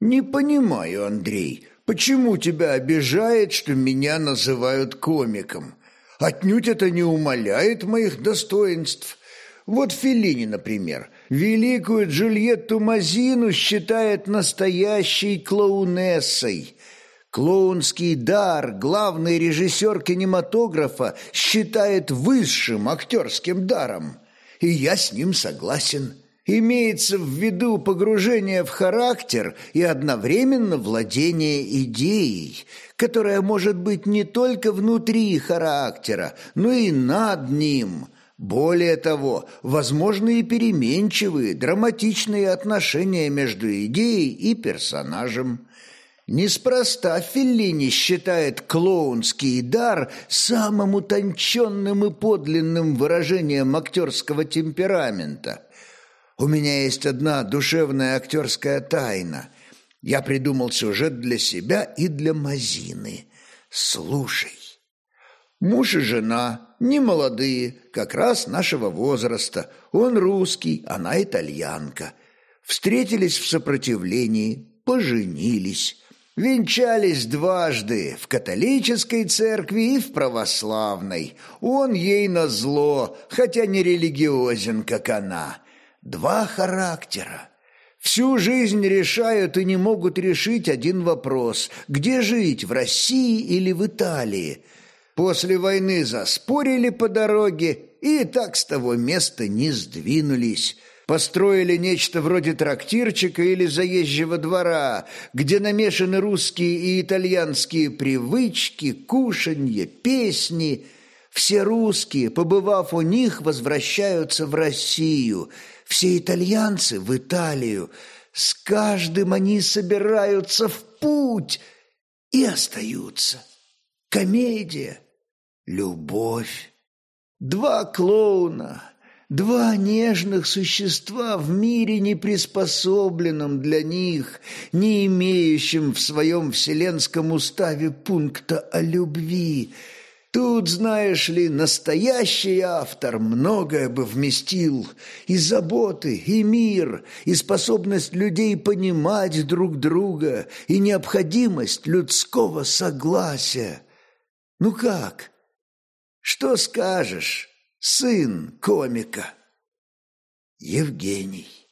«Не понимаю, Андрей, почему тебя обижает, что меня называют комиком? Отнюдь это не умаляет моих достоинств. Вот Феллини, например, великую Джульетту Мазину считает настоящей клоунессой». Клоунский дар главный режиссер кинематографа считает высшим актерским даром, и я с ним согласен. Имеется в виду погружение в характер и одновременно владение идеей, которая может быть не только внутри характера, но и над ним. Более того, возможны и переменчивые, драматичные отношения между идеей и персонажем. Неспроста Феллини считает клоунский дар самым утонченным и подлинным выражением актерского темперамента – у меня есть одна душевная актерская тайна. Я придумал сюжет для себя и для Мазины. Слушай. Муж и жена, не молодые, как раз нашего возраста. Он русский, она итальянка. Встретились в сопротивлении, поженились. Венчались дважды, в католической церкви и в православной. Он ей назло, хотя не религиозен, как она. Два характера. Всю жизнь решают и не могут решить один вопрос – где жить, в России или в Италии? После войны заспорили по дороге и так с того места не сдвинулись. Построили нечто вроде трактирчика или заезжего двора, где намешаны русские и итальянские привычки, кушанье, песни. Все русские, побывав у них, возвращаются в Россию – все итальянцы в Италию. С каждым они собираются в путь и остаются. Комедия, любовь. Два клоуна, два нежных существа в мире, не приспособленном для них, не имеющем в своем вселенском уставе пункта о любви – Тут, знаешь ли, настоящий автор многое бы вместил. И заботы, и мир, и способность людей понимать друг друга, и необходимость людского согласия. Ну как? Что скажешь, сын комика? Евгений.